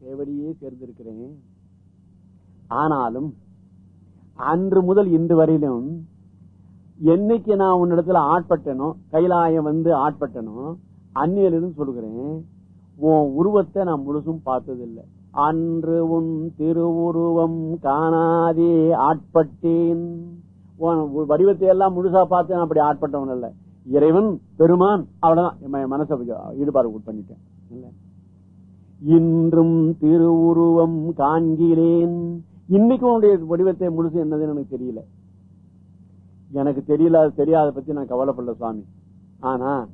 சேவடியே சேர்ந்திருக்கிறேன். ஆனாலும் அன்று முதல் இன்று வரையிலும் என்னைக்கு நான் உன்னிடத்துல ஆட்பட்டனோ கைலாயம் வந்து ஆட்பட்டனோ அந்நியிலிருந்து சொல்கிறேன் உன் உருவத்தை நான் முழுசும் பார்த்ததில்லை. அன்று உன் திருவுருவம் காணாதே ஆட்பட்டேன். உன் வடிவத்தை எல்லாம் முழுசா பார்த்து நான் அப்படி ஆட்பட்டவன் இல்ல இறைவன் பெருமான் அவ்வளவுதான். என் மனசை ஈடுபாடு பண்ணிட்டேன். இல்லை? இன்றும் திருவுருவம் காண்கிறேன். இன்னைக்கு உன்னுடைய வடிவத்தை முழுசு என்னதுன்னு எனக்கு தெரியல. எனக்கு தெரியல அது தெரியாத பத்தி நான் கவலைப்படல சுவாமி. ஆனா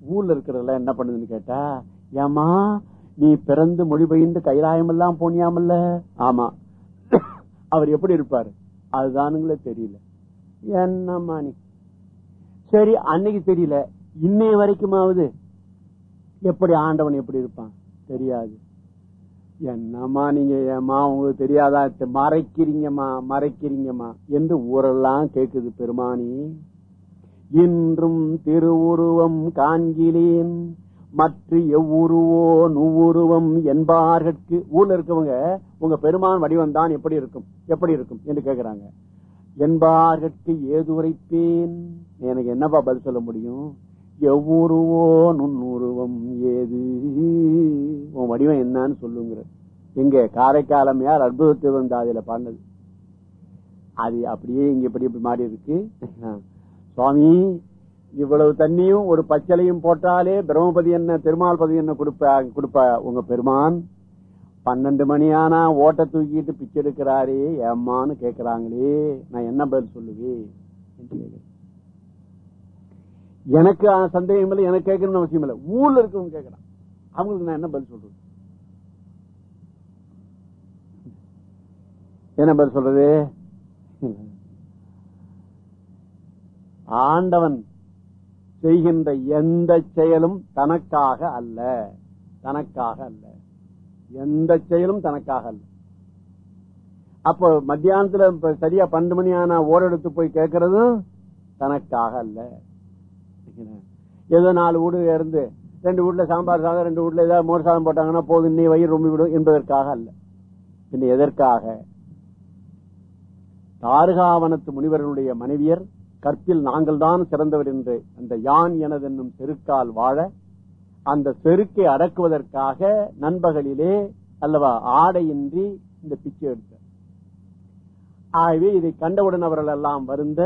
ஊர்ல இருக்கிறதுல என்ன பண்ணுதுன்னு கேட்டா ஏமா நீ பிறந்து மொழி பயின்று கைராயம் எல்லாம் போனியாமல்ல? ஆமா. அவர் எப்படி இருப்பாரு? அதுதானுங்களே தெரியல. என்னம்மா நீ? சரி அன்னைக்கு தெரியல. இன்னைய வரைக்குமாவது? எப்படி ஆண்டவன் எப்படி இருப்பான்? தெரியாது. என்னம்மா நீங்க ஏமா உங்களுக்கு தெரியாதா? மறைக்கிறீங்கம்மா மறைக்கிறீங்கம்மா என்று ஊரெல்லாம் கேட்குது பெருமானி. இன்றும் திருவுருவம் காண்கிலேன் மற்ற எவ்வுருவோ நுவ்வுருவம் என்பார்கட்கு ஊர்ல இருக்கவங்க உங்க பெருமான் வடிவம் தான் எப்படி இருக்கும் எப்படி இருக்கும் என்று கேட்கிறாங்க. என்பார்கட்கு ஏது உரைப்பேன் எனக்கு என்னப்பா பதில் சொல்ல முடியும்? எவ்வுருவோ நுண்ணுருவம் ஏது? உன் வடிவம் என்னன்னு சொல்லுங்கிற. எங்க காரைக்காலம் யார் அற்புதத்தை வந்தாதில பாண்டது அது அப்படியே இங்க இப்படி இப்படி மாறி இருக்கு. சுவாமி இவ்வளவு தண்ணியும் ஒரு பச்சலையும் போட்டாலே பிரம்மபதி என்ன திருமால் பதி என்ன கொடுப்ப கொடுப்ப உங்க பெருமான்? பன்னெண்டு மணி ஆனா ஓட்ட தூக்கிட்டு பிச்சை எடுக்கிறாரே ஏம்மான்னு கேக்குறாங்களே நான் என்ன பதில் சொல்லுவேன்? எனக்கு சந்தேகம் இல்லை எனக்கு கேட்கணும்னு அவசியம் இல்லை ஊர்ல இருக்கவங்க கேட்கறான் அவங்களுக்கு நான் என்ன பதில் சொல்றது? என்ன பதில் சொல்றது? ஆண்டவன் செய்கின்ற எந்த செயலும் தனக்காக அல்ல. தனக்காக அல்ல. எந்த செயலும் தனக்காக அல்ல. அப்போ மத்தியானத்துல சரியா பன்னெண்டு மணி ஆனா ஓரெடுத்து போய் கேட்கறதும் தனக்காக அல்ல. ஏதோ நாலு வீடு இருந்து ரெண்டு வீட்டுல சாம்பார் சாதம் ரெண்டு வீட்டுல ஏதாவது மோர் சாதம் போட்டாங்கன்னா போதும் இன்னை வயிறு ரொம்ப விடும் என்பதற்காக அல்ல. பின்ன எதற்காக? தாருகாவனத்து முனிவர்களுடைய மனைவியர் கற்பில் நாங்கள் தான் சிறந்தவர் என்று அந்த யான் எனது என்னும் செருக்கால் வாழ அந்த செருக்கை அடக்குவதற்காக நண்பகலிலே அல்லவா ஆடையின்றி இந்த பிச்சை எடுத்தார். ஆகவே இதை கண்டவுடன் அவர்கள் எல்லாம் வருந்த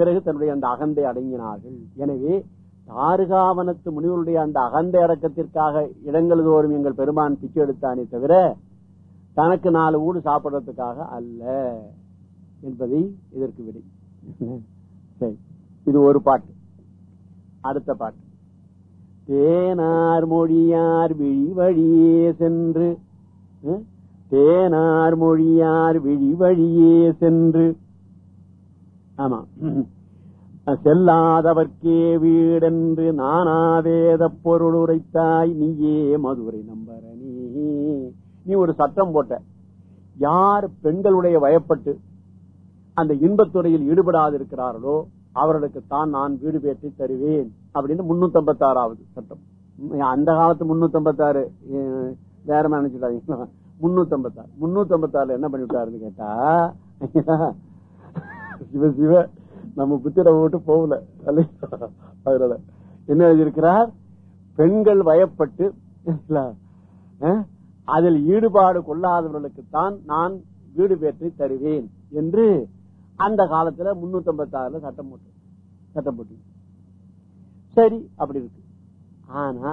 பிறகு தன்னுடைய அந்த அகந்தை அடங்கினார்கள். எனவே தாருகாவனத்து முனிவருடைய அந்த அகந்தை அடக்கத்திற்காக இடங்கள் தோறும் எங்கள் பெருமான் பிச்சை எடுத்தானே தவிர தனக்கு நாலு ஊடு சாப்பிடுறதுக்காக அல்ல என்பதை இதற்கு விடை. சரி இது ஒரு பாட்டு. அடுத்த பாட்டு. தேனார் மொழியார் விழி வழியே சென்று தேனார் மொழியார் விழி வழியே சென்று ஆமா. செல்லாதவர்க்கே வீடென்று நானாவேத பொருள் உரைத்தாய் நீயே மதுரை நம்பரணி. நீ ஒரு சட்டம் போட்ட. யார் பெண்களுடைய வயப்பட்டு அந்த இன்பத்துறையில் ஈடுபடாது இருக்கிறார்களோ அவர்களுக்கு தான் நான் வீடு பேற்றி தருவேன். அப்படின்னு முன்னூத்தி ஐம்பத்தி ஆறாவது சட்டம். அந்த காலத்து முன்னூத்தி ஐம்பத்தி ஆறு வேற நினைச்சுட்டாங்க முன்னூத்தி ஐம்பத்தி ஆறு முன்னூத்தி ஐம்பத்தி ஆறுல என்ன பண்ணிவிட்டாருன்னு கேட்டா சிவ சிவ. நம்ம புத்திர ஓட்டு போகல. அதனால என்ன எழுதியிருக்கிறார்? பெண்கள் வயப்பட்டு அதில் ஈடுபாடு கொள்ளாதவர்களுக்குத்தான் நான் வீடு பேற்றி தருவேன் என்று அந்த காலத்துல முன்னூத்தி ஐம்பத்தி ஆறுல சட்டம் போட்டு சட்டம் போட்டு. சரி அப்படி இருக்கு. ஆனா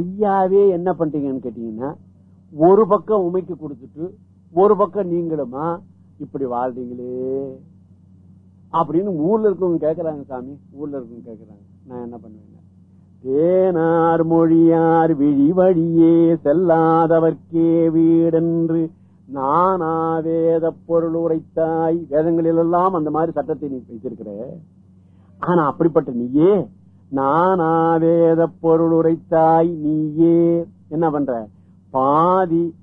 ஐயாவே என்ன பண்றீங்கன்னு கேட்டீங்கன்னா ஒரு பக்கம் உமைக்கு கொடுத்துட்டு ஒரு பக்கம் நீங்களுமா இப்படி வாழ்றீங்களே. அப்படின்னு ஊர்ல இருக்கவங்க கேக்குறாங்க சாமி. ஊர்ல இருக்கவங்க கேக்குறாங்க. நான் என்ன பண்ணுவேன் தேனார் மொழியார் விழி வழியே செல்லாதவர்க்கே வீடென்று நானா வேத பொருள் உரைத்தாய். வேதங்களில் எல்லாம் அந்த மாதிரி சட்டத்தை நீ வைத்திருக்கிற. ஆனா அப்படிப்பட்ட நீயே நானா வேத பொருள் உரைத்தாய். நீயே என்ன பண்ற? பாதி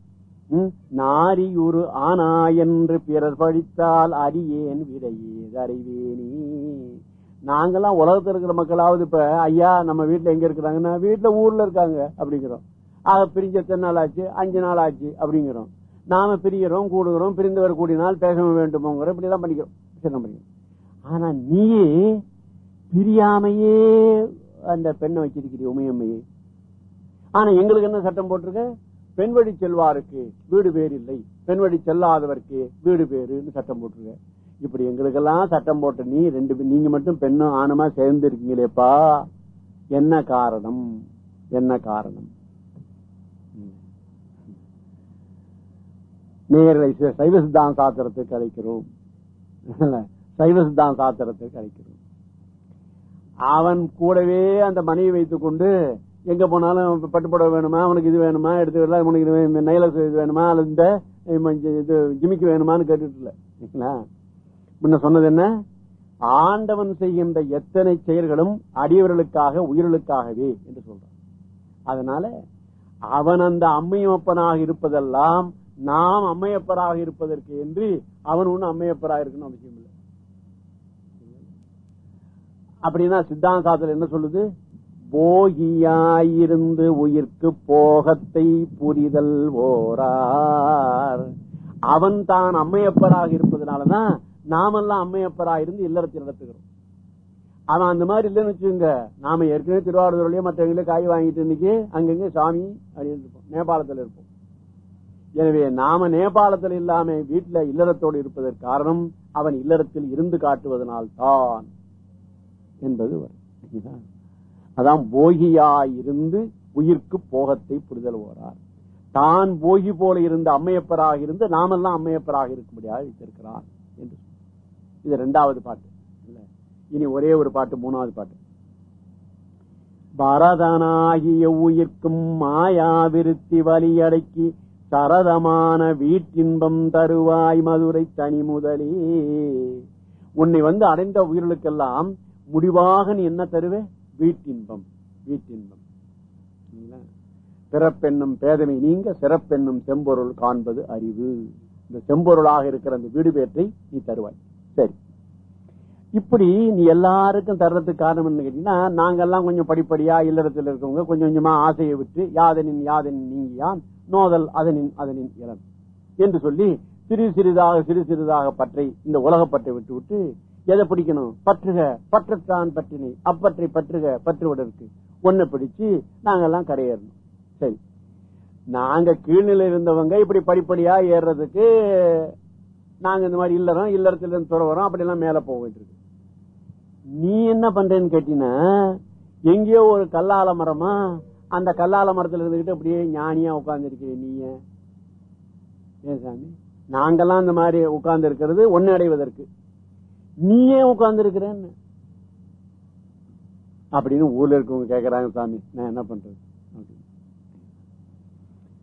நாரியுரு ஆனா என்று பிறர் படித்தால் அறியேன் விடையேது அறிவேணி நாங்கெல்லாம் உலகத்தில் இருக்கிற மக்களாவது இப்ப ஐயா நம்ம வீட்டுல எங்க இருக்கிறாங்கன்னா வீட்டுல ஊர்ல இருக்காங்க அப்படிங்கிறோம். ஆக பிரிஞ்ச எத்தனை நாள் ஆச்சு? அஞ்சு நாள் ஆச்சு அப்படிங்கிறோம். நாம பிரிகிறோம் கூடுகிறோம் பிரிந்தவர் கூடினால் பேச வேண்டுமோங்கிற இப்படி எல்லாம் பண்ணிக்கிறோம் சரி, பண்ணிக்கிறோம். ஆனா நீயே பிரியாமையே அந்த பெண்ணை வச்சிருக்கிறீ உமையம்மையே. ஆனா எங்களுக்கு என்ன சட்டம் போட்டிருக்க? பெண் வழி செல்வாருக்கு வீடு பேர் இல்லை பெண் வழி செல்லாதவருக்கு வீடு பேருன்னு சட்டம் போட்டுருக்க இப்படி எங்களுக்கெல்லாம் சட்டம் போட்ட நீ ரெண்டு நீங்க மட்டும் பெண்ணும் ஆணுமா சேர்ந்து இருக்கீங்களேப்பா. என்ன காரணம்? என்ன காரணம்? நேரலை சைவ சித்தாந்த சாத்திரத்துக்கு அழைக்கிறோம். சைவ சித்தாந்த சாத்திரத்துக்கு அழைக்கிறோம். அவன் கூடவே அந்த மனைவி வைத்துக் கொண்டு எங்க போனாலும் பட்டுப்பட வேணுமா அவனுக்கு இது வேணுமா எடுத்து வரலாம் உனக்கு இது வே- நைலஸ் இது வேணுமா அல்லது இந்த இது ஜிமிக்கு வேணுமான்னு கேட்டுட்டு முன்ன சொன்னது என்ன? ஆண்டவன் செய்கின்ற எத்தனை செயல்களும் அடியவர்களுக்காக உயிர்களுக்காகவே என்று சொல்றான். அதனால அவன் அந்த அம்மையப்பனாக இருப்பதெல்லாம் நாம் அம்மையப்பராக இருப்பதற்கு என்று அவன் ஒண்ணு அம்மையப்பராக இருக்கணும் அவசியம் இல்லை. அப்படின்னா சித்தாந்த சாஸ்திரம் என்ன சொல்லுது? போகியாயிருந்து உயிர்க்கு போகத்தை புரிதல் ஓரார். அவன் தான் அம்மையப்பராக இருப்பதனாலதான் நாமெல்லாம் அம்மையப்பராக இருந்து இல்லறத்தில் நடத்துகிறோம். அவன் அந்த மாதிரி இல்லைன்னு வச்சுங்க நாம ஏற்கனவே திருவாரூர்லயே மற்றவங்களே காய் வாங்கிட்டு இன்னைக்கு அங்கங்க சாமி அப்படின்னு இருப்போம். நேபாளத்துல இருப்போம். எனவே நாம நேபாளத்தில் இல்லாம வீட்டுல இல்லறத்தோடு இருப்பதற்கு காரணம் அவன் இல்லறத்தில் இருந்து காட்டுவதனால் தான் என்பது வரும். இதுதான் அதான் போகியாயிருந்து உயிர்க்கு போகத்தை புரிதல் ஓரார் தான் போகி போல இருந்த அம்மையப்பராக இருந்து நாமெல்லாம் அம்மையப்பராக இருக்கும்படியாக வைத்திருக்கிறார் என்று இது ரெண்டாவது பாட்டு. இல்ல. இனி ஒரே ஒரு பாட்டு மூணாவது பாட்டு. பரதனாகிய உயிர்க்கும் மாயாவிருத்தி வலியடக்கி சரதமான வீட்டின்பம் தருவாய் மதுரை தனி முதலே. உன்னை வந்து அடைந்த உயிர்களுக்கெல்லாம் முடிவாக நீ என்ன தருவே? வீட்டின்பம் வீட்டின்பம். பிறப்பெண்ணும் பேதமை நீங்க சிறப்பென்னும் செம்பொருள் காண்பது அறிவு. இந்த செம்பொருளாக இருக்கிற அந்த வீடு பேற்றை நீ தருவாய். சரி. இப்படி நீ எல்லாருக்கும் தர்றதுக்கு காரணம் என்ன கேட்டீங்கன்னா நாங்கெல்லாம் கொஞ்சம் படிப்படியா இல்லறத்தில் இருக்கவங்க கொஞ்சம் கொஞ்சமா ஆசையை விட்டு யாதனின் யாதனின் நீங்கியான் நோதல் அதனின் அதனின் இளம் என்று சொல்லி சிறு சிறிதாக சிறு சிறிதாக பற்றை இந்த உலகப்பற்றை விட்டு விட்டு எதை பிடிக்கணும்? பற்றுக. பற்றத்தான் பற்றினி. அப்பற்றை பற்றுக. பற்றுவதற்கு. ஒன்ன பிடிச்சு நாங்கெல்லாம் கரையேறணும். சரி. நாங்க கீழ்நிலை இருந்தவங்க இப்படி படிப்படியா ஏறுறதுக்கு நாங்க இந்த மாதிரி இல்லறோம். இல்லறத்துல இருந்து துறவரோம் அப்படி எல்லாம் மேல போகிட்டு இருக்கு நீ என்ன பண்றேன்னு கேட்டீங்கன்னா எங்கேயோ ஒரு கல்லால மரமா அந்த கல்லால மரத்துல இருந்துகிட்டு அப்படியே ஞானியா உட்கார்ந்து இருக்கிற நீங்க ஏன் சாமி? நாங்கெல்லாம் இந்த மாதிரி உட்கார்ந்து இருக்கிறது ஒன்னு அடைவதற்கு. நீயே உட்கார்ந்து இருக்கிறேன்னு அப்படின்னு ஊர்ல இருக்கவங்க கேக்குறாங்க சாமி நான் என்ன பண்றது?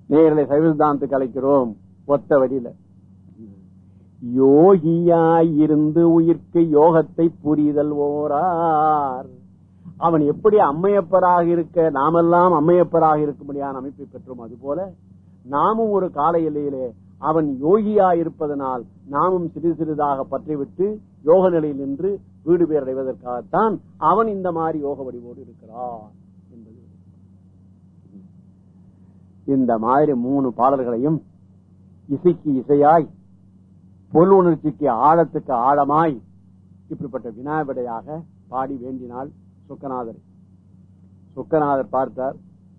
நேரில் நேர்களை கலைக்கிறோம் அழைக்கிறோம் ஒத்த வழியில. யோகியாயிருந்து உயிர்க்கு யோகத்தை புரிதல் ஓரார். அவன் எப்படி அம்மையப்பராக இருக்க நாமெல்லாம் அம்மையப்பராக இருக்கும்படியான அமைப்பை பெற்றோம். அதுபோல நாமும் ஒரு கால எல்லையிலே அவன் யோகியா இருப்பதனால் நாமும் சிறு சிறிதாக பற்றிவிட்டு யோக நிலையில் நின்று வீடு பேர் அடைவதற்காகத்தான் அவன் இந்த மாதிரி யோக வடிவோடு இருக்கிறான் என்பது. இந்த மாதிரி மூணு பாடல்களையும் இசைக்கு இசையாய் பொருள் உணர்ச்சிக்கு ஆழத்துக்கு ஆழமாய் இப்படிப்பட்ட வினாவிடையாக பாடி வேண்டினால் சுக்கநாதர். சுக்கநாதர் பார்த்தார்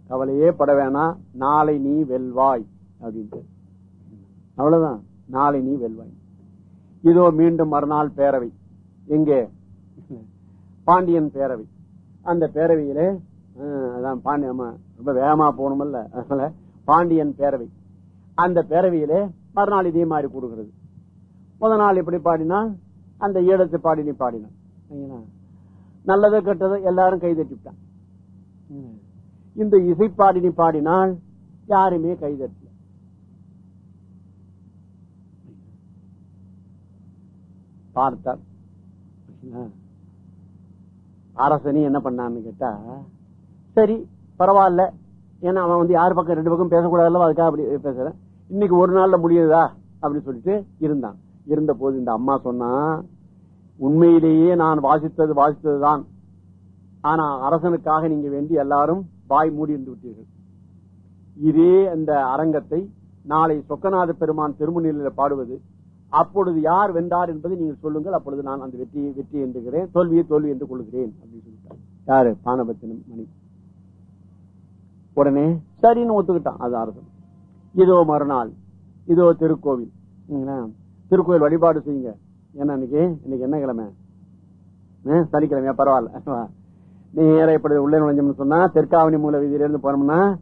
கவலையே பட வேணாம் நாளை நீ வெல்வாய் அப்படின்ட்டு. அவ்வளவுதான். நாளை நீ வெல்வாய். இதோ மீண்டும் மறுநாள் பேரவை. எங்கே? பாண்டியன் பேரவை. அந்த பேரவையிலே அதான் பாண்டிய ரொம்ப வேகமா போகணுமல்ல. அதனால பாண்டியன் பேரவை. அந்த பேரவையிலே மறுநாள் இதே மாதிரி கூடுகிறது. முத நாள் இப்படி பாடினா அந்த ஈழத்து பாடி நீ பாடினான் நல்லது கெட்டது எல்லாரும் கைதட்டிவிட்டான் இந்த இசைப்பாடினி பாடினால் யாருமே கைதட்டல பார்த்தார் சரிங்களா? அரசனி என்ன பண்ணான்னு கேட்டா சரி பரவாயில்ல. ஏன்னா அவன் வந்து யார் பக்கம் ரெண்டு பக்கம் பேசக்கூடாதுல்ல அதுக்காக அப்படி பேசுறேன். இன்னைக்கு ஒரு நாள்ல முடியுதா? அப்படின்னு சொல்லிட்டு இருந்தான். இருந்த போது இந்த அம்மா சொன்னா உண்மையிலேயே நான் வாசித்தது வாசித்ததுதான். ஆனா அரசனுக்காக நீங்க வேண்டி எல்லாரும் வாய் மூடி இருந்து விட்டீர்கள். இதே அந்த அரங்கத்தை நாளை சொக்கநாத பெருமான் திருமணில பாடுவது அப்பொழுது யார் வென்றார் என்பதை நீங்கள் சொல்லுங்கள். அப்பொழுது நான் அந்த வெற்றியை வெற்றி என்றுகிறேன் தோல்வியை தோல்வி என்று கொள்கிறேன். அப்படின்னு சொல்லிட்டார். யாரு? பானபத்தினம் மணி. உடனே சரின்னு ஒத்துக்கிட்டான். அது அரசன் இதோ மறுநாள். இதோ திருக்கோவில். சரிங்களா? திருக்கோவில் வழிபாடு செய்யுங்க. ஏன்னா இன்னைக்கு இன்னைக்கு என்ன கிழமை? ஆ, சனிக்கிழமையா? பரவாயில்ல. நேர இப்படி உள்ளே நுழைஞ்சோம்னு சொன்னா தெற்காவணி மூல வீதியிலிருந்து போனோம்னா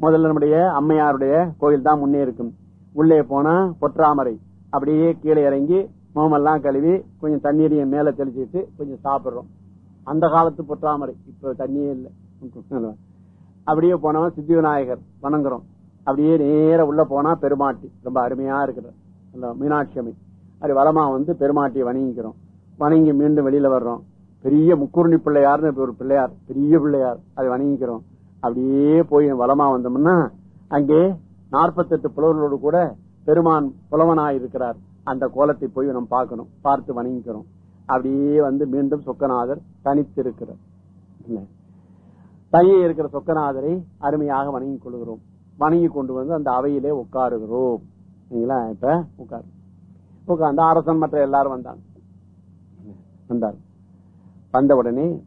முதல்ல நம்முடைய அம்மையாருடைய கோயில் தான் முன்னே இருக்கும். உள்ளே போனா பொற்றாமரை. அப்படியே கீழே இறங்கி முகமெல்லாம் கழுவி கொஞ்சம் தண்ணீரையும் மேல தெளிச்சுட்டு கொஞ்சம் சாப்பிடுறோம். அந்த காலத்து பொற்றாமரை. இப்ப தண்ணியே இல்லை. அப்படியே போனவன் சித்தி விநாயகர் வணங்குறோம். அப்படியே நேர உள்ள போனா பெருமாட்டி. ரொம்ப அருமையா இருக்கிற அந்த மீனாட்சி அம்மை அது வளமா வந்து பெருமாட்டியை வணங்கிக்கிறோம். வணங்கி மீண்டும் வெளியில வர்றோம். பெரிய முக்குருணி பிள்ளையார்னு ஒரு பிள்ளையார் பெரிய பிள்ளையார். அதை வணங்கிக்கிறோம். அப்படியே போய் வளமா வந்தோம்னா அங்கே நாற்பத்தெட்டு புலவர்களோடு கூட பெருமான் புலவனாய் இருக்கிறார் அந்த கோலத்தை போய் நம்ம பார்க்கணும். பார்த்து வணங்கிக்கிறோம். அப்படியே வந்து மீண்டும் சொக்கநாதர் தனித்திருக்கிறார். இல்ல. தனியே இருக்கிற சொக்கநாதரை அருமையாக வணங்கி கொள்கிறோம். வணங்கி கொண்டு வந்து அந்த அவையிலே உட்காருகிறோம். சரிங்களா இப்ப உட்காரு. உட்கார்ந்து அரசன் மற்ற எல்லாரும் வந்தாங்க. வந்தார். வந்த உடனே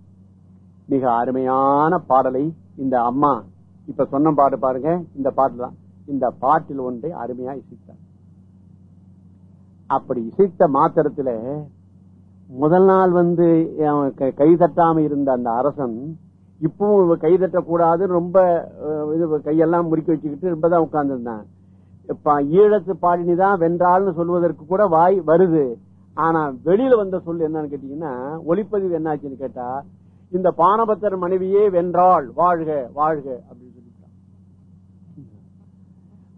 மிக அருமையான பாடலை இந்த அம்மா இப்ப சொன்ன பாட்டு பாருங்க. இந்த பாட்டு தான் இந்த பாட்டில் ஒன்றை அருமையா இசைத்தார். அப்படி இசைத்த மாத்திரத்துல முதல் நாள் வந்து அவன் கை- தட்டாம இருந்த அந்த அரசன் இப்பவும் கை தட்டக்கூடாது ரொம்ப இது கையெல்லாம் முறுக்கி வச்சுக்கிட்டு ரொம்ப தான் உட்கார்ந்துருந்தான் ஈழத்து ஈழத்து பாடினிதான் வென்றாள்னு சொல்வதற்கு கூட வாய் வருது. ஆனா வெளியில வந்த சொல் என்னன்னு கேட்டீங்கன்னா ஒளிப்பதிவு என்னாச்சுன்னு கேட்டா இந்த பானபத்தர் மனைவியே வென்றாள் வாழ்க வாழ்க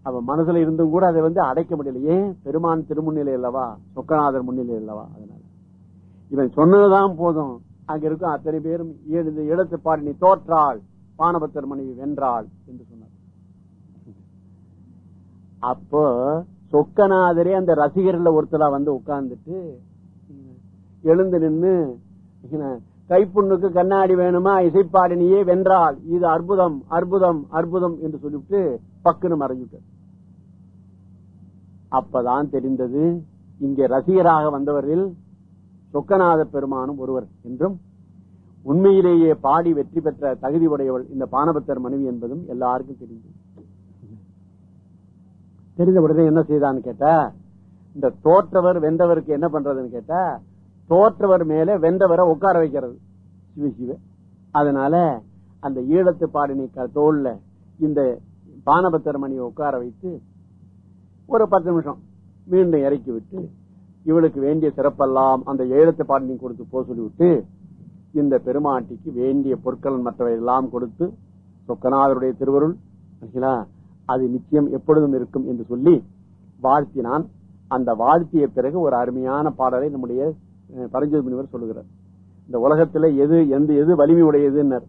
அவ மனசுல இருந்தும் கூட அதை வந்து அடைக்க முடியல. ஏன்? பெருமான் திருமுன்னிலை அல்லவா? சொக்கநாதர் முன்னிலை அல்லவா? அதனால. இவன் சொன்னதுதான் போதும். அங்க இருக்கும் அத்தனை பேரும் எழுது இடத்து பாடி நீ தோற்றாள். பானபத்தர் மனைவி வென்றாள். என்று சொன்னார். அப்போ சொக்கநாதரே அந்த ரசிகர்ல ஒருத்தரா வந்து உட்கார்ந்துட்டு எழுந்து நின்னு கைப்புண்ணுக்கு கண்ணாடி வேணுமா? இசைப்பாடினியே வென்றால் இது அற்புதம் அற்புதம் அற்புதம் என்று சொல்லிவிட்டு பக்குன்னு மறைஞ்சிட்டார். அப்பதான் தெரிந்தது. இங்கே ரசிகராக வந்தவரில் சொக்கநாத பெருமானும் ஒருவர் என்றும் உண்மையிலேயே பாடி வெற்றி பெற்ற தகுதி உடையவள் இந்த பானபத்தர் மனைவி என்பதும் எல்லாருக்கும் தெரிந்தது. தெரிந்த உடனே என்ன செய்தான்னு கேட்ட இந்த தோற்றவர் வென்றவருக்கு என்ன பண்றதுன்னு கேட்டா தோற்றவர் மேல வென்றவரை உட்கார வைக்கிறது. சிவ சிவ. அதனால அந்த ஈழத்து பாடினி க- தோல்ல இந்த பானபத்திரமணியை உட்கார வைத்து ஒரு பத்து நிமிஷம். மீண்டும் இறக்கி விட்டு இவளுக்கு வேண்டிய சிறப்பெல்லாம் அந்த ஏழத்தை பாடினி கொடுத்து போக சொல்லிவிட்டு இந்த பெருமாட்டிக்கு வேண்டிய பொருட்கள் மற்றவை எல்லாம் கொடுத்து சொக்கநாதருடைய திருவருள் சரிங்களா? அது நிச்சயம் எப்பொழுதும் இருக்கும் என்று சொல்லி வாழ்த்தினான். அந்த வாழ்த்திய பிறகு ஒரு அருமையான பாடலை நம்முடைய பரஞ்சோதி முனிவர் சொல்லுகிறார். இந்த உலகத்துல எது எந்த எது வலிமையுடையதுன்னர்.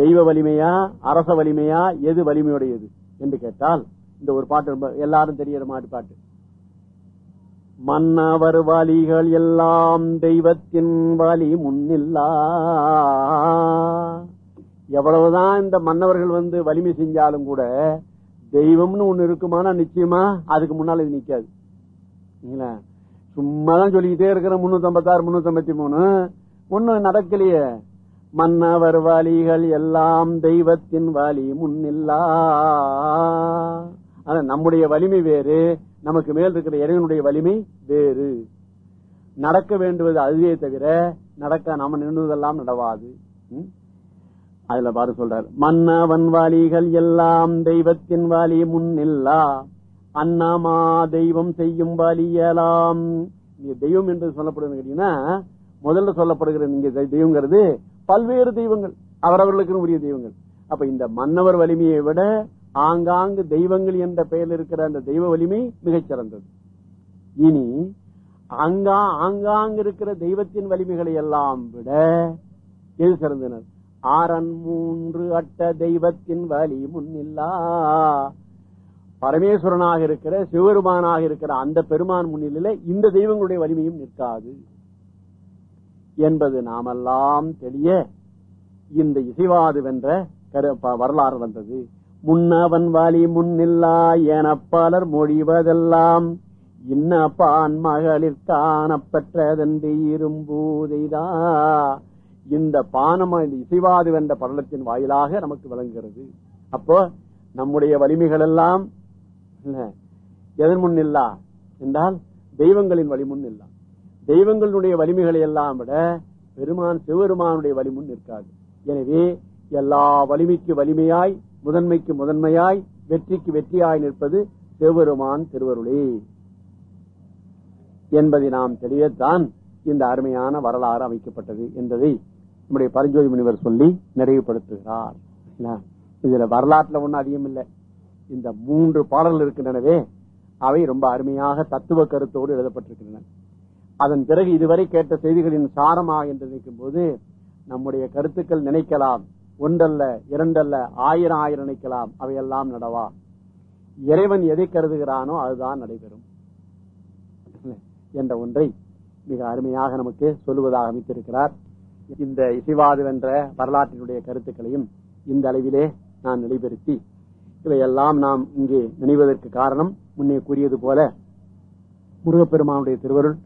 தெய்வ வலிமையா அரச வலிமையா எது வலிமையுடையது என்று கேட்டால் இந்த ஒரு பாட்டு ரொம்ப எல்லாரும் தெரியற மாதிரி பாட்டு. மன்னவர் வலிகள் எல்லாம் தெய்வத்தின் வாலி முன்னில்லா. எவ்வளவுதான் இந்த மன்னவர்கள் வந்து வலிமை செஞ்சாலும் கூட தெய்வம்னு ஒண்ணு இருக்குமானா நிச்சயமா அதுக்கு முன்னால இது நிக்காது. சும்மாதான் சொல்லிக்கிட்டே இருக்கிற முன்னூத்தி ஐம்பத்தாறு முன்னூத்தி ஐம்பத்தி மூணு ஒண்ணும் நடக்கலையே. மன்னவர் வலிகள் எல்லாம் தெய்வத்தின் வாலி முன்னில்லா. ஆனா நம்முடைய வலிமை வேறு நமக்கு மேல் இருக்கிற இறைவனுடைய வலிமை வேறு. நடக்க வேண்டுவது அதுவே தவிர நடக்க நாம நின்றுவதெல்லாம் நடவாது. அதுல பாரு சொல்றாரு. மன்னவன் வாலிகள் எல்லாம் தெய்வத்தின் வாலி முன்னில்லா அண்ணாமா தெய்வம் செய்யும் வாலி இயலாம் தெய்வம் என்று சொல்லப்படுது கேட்டீங்கன்னா முதல்ல சொல்லப்படுகிற நீங்க தெய்வங்கிறது பல்வேறு தெய்வங்கள் அவரவர்களுக்கு உரிய தெய்வங்கள். அப்ப இந்த மன்னவர் வலிமையை விட ஆங்காங்கு தெய்வங்கள் என்ற பெயர் இருக்கிற அந்த தெய்வ வலிமை மிகச் சிறந்தது. இனி அங்கா ஆங்காங்கு இருக்கிற தெய்வத்தின் வலிமைகளை எல்லாம் விட எது சிறந்தனர்? ஆரன் மூன்று அட்ட தெய்வத்தின் வலி முன்னில்லா பரமேஸ்வரனாக இருக்கிற சிவபெருமானாக இருக்கிற அந்த பெருமான் முன்னிலையில இந்த தெய்வங்களுடைய வலிமையும் நிற்காது என்பது நாமெல்லாம் தெளிய இந்த இசைவாது வென்ற கரு- ப- வரலாறு வந்தது. முன்னவன் வாலி முன்னில்லா எனப்பாளர் பலர் மொழிவதெல்லாம் இன்னப்பான் மகளிர் காணப்பெற்றதென்று இரும்பூதைதா இந்த பானம் இந்த இசைவாது வென்ற படலத்தின் வாயிலாக நமக்கு விளங்குகிறது. அப்போ நம்முடைய வலிமைகள் எல்லாம் எதன் முன் இல்லா என்றால் தெய்வங்களின் வழிமுன் இல்லா தெய்வங்களுடைய வலிமைகளை எல்லாம் விட பெருமான் சிவபெருமானுடைய வலிமுன் இருக்காது எனவே எல்லா வலிமைக்கு வலிமையாய் முதன்மைக்கு முதன்மையாய் வெற்றிக்கு வெற்றியாய் நிற்பது சிவபெருமான் திருவருளே. என்பதை நாம் தெளியத்தான் இந்த அருமையான வரலாறு அமைக்கப்பட்டது என்பதை நம்முடைய பரஞ்சோதி முனிவர் சொல்லி நிறைவுபடுத்துகிறார். என்ன? இதுல வரலாற்றுல ஒன்னும் அதிகம் இல்லை. இந்த மூன்று பாடல்கள் இருக்கின்றனவே அவை ரொம்ப அருமையாக தத்துவ கருத்தோடு எழுதப்பட்டிருக்கின்றன. அதன் பிறகு இதுவரை கேட்ட செய்திகளின் சாரமாக என்று நினைக்கும் போது நம்முடைய கருத்துக்கள் நினைக்கலாம். ஒன்றல்ல இரண்டல்ல ஆயிரம் ஆயிரம் நினைக்கலாம். அவையெல்லாம் நடவா? இறைவன் எதை கருதுகிறானோ அதுதான் நடைபெறும். என்ற ஒன்றை மிக அருமையாக நமக்கு சொல்லுவதாக அமைத்திருக்கிறார். இந்த இசைவாது என்ற வரலாற்றினுடைய கருத்துக்களையும் இந்த அளவிலே நான் நிலைபெறுத்தி இவையெல்லாம் நாம் இங்கே நினைவதற்கு காரணம். முன்னே கூறியது போல முருகப்பெருமானுடைய திருவருள்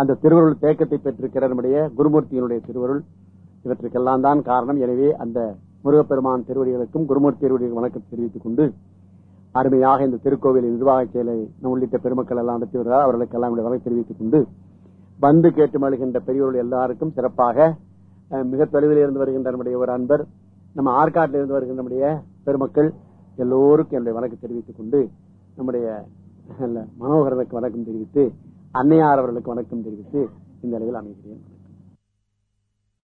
அந்த திருவருள் தேக்கத்தை பெற்றிருக்கிற நம்முடைய குருமூர்த்தியினுடைய திருவருள் இவற்றுக்கெல்லாம் தான் காரணம். எனவே அந்த முருகப்பெருமான் திருவடிகளுக்கும் குருமூர்த்தி திருவடிகளுக்கும் வணக்கம் தெரிவித்துக் கொண்டு அருமையாக இந்த திருக்கோவில் நிர்வாக செயலை உள்ளிட்ட பெருமக்கள் எல்லாம் நடத்தி வருகிறார். அவர்களுக்கெல்லாம் வழக்கு தெரிவித்துக் கொண்டு வந்து கேட்டு மழுகின்ற பெரியவர்கள் எல்லாருக்கும் சிறப்பாக மிக தொலைவில் இருந்து வருகின்ற நம்முடைய ஒரு அன்பர் நம்ம ஆற்காட்டில் இருந்து வருகின்ற நம்முடைய பெருமக்கள் எல்லோருக்கும் என்னுடைய வணக்கம் தெரிவித்துக் கொண்டு நம்முடைய மனோகரனுக்கு வணக்கம் தெரிவித்து அன்னையார் அவர்களுக்கு வணக்கம் தெரிவித்து இந்த அளவில் அமைகிறேன்.